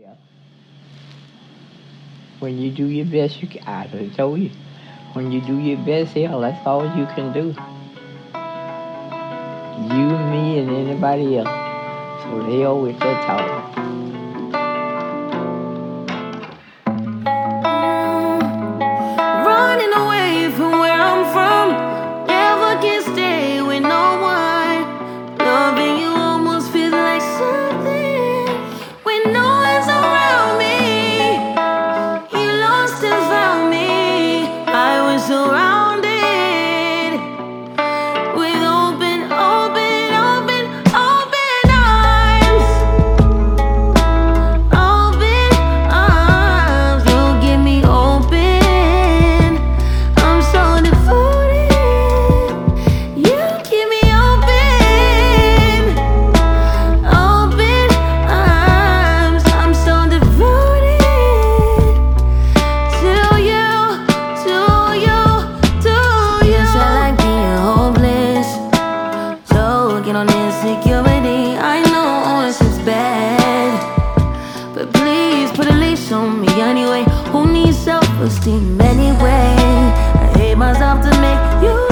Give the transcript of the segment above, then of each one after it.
Yeah. When you do your best, you can, I told you, when you do your best, hell, that's all you can do. You, me, and anybody else. So they always that talk. Leash on me anyway. Who needs self esteem anyway? I hate myself to make you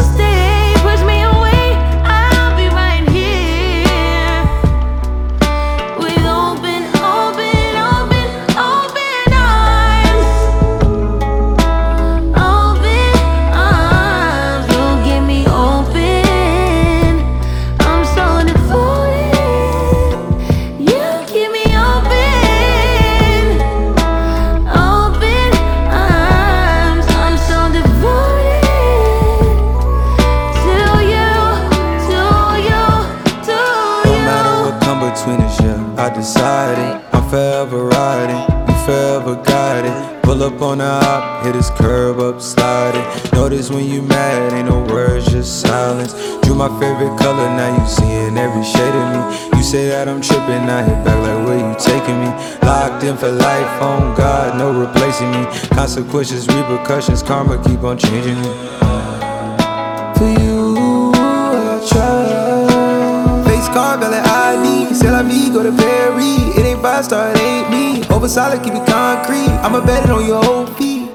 I decided I'm forever riding, you forever guiding. Pull up on the op, hit his curb up, sliding. Notice when you mad, ain't no words, just silence. Drew my favorite color, now you seeing every shade of me. You say that I'm tripping, I hit back like where you taking me. Locked in for life, on God, no replacing me. Consequences, repercussions, karma keep on changing me. For you, ID. C'est la vie, go to Perry. It ain't five star, it ain't me. Over solid, keep it concrete. I'ma bet it on your whole feet.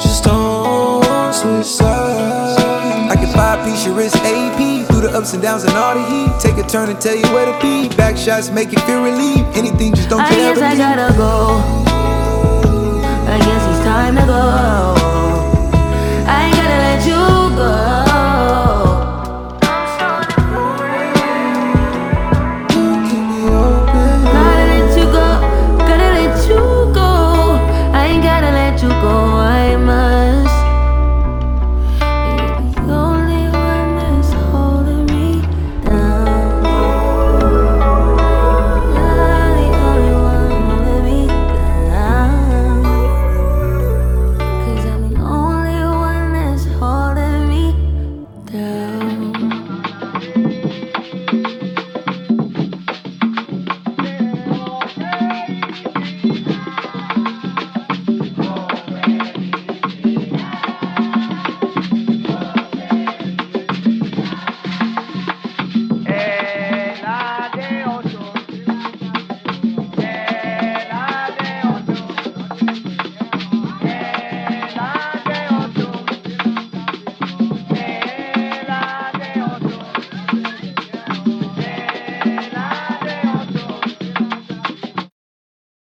Just don't switch sides. I can five piece your wrist AP. Through the ups and downs and all the heat. Take a turn and tell you where to be. Back shots make you feel relieved. Anything, just don't I guess I gotta go. I guess it's time to go.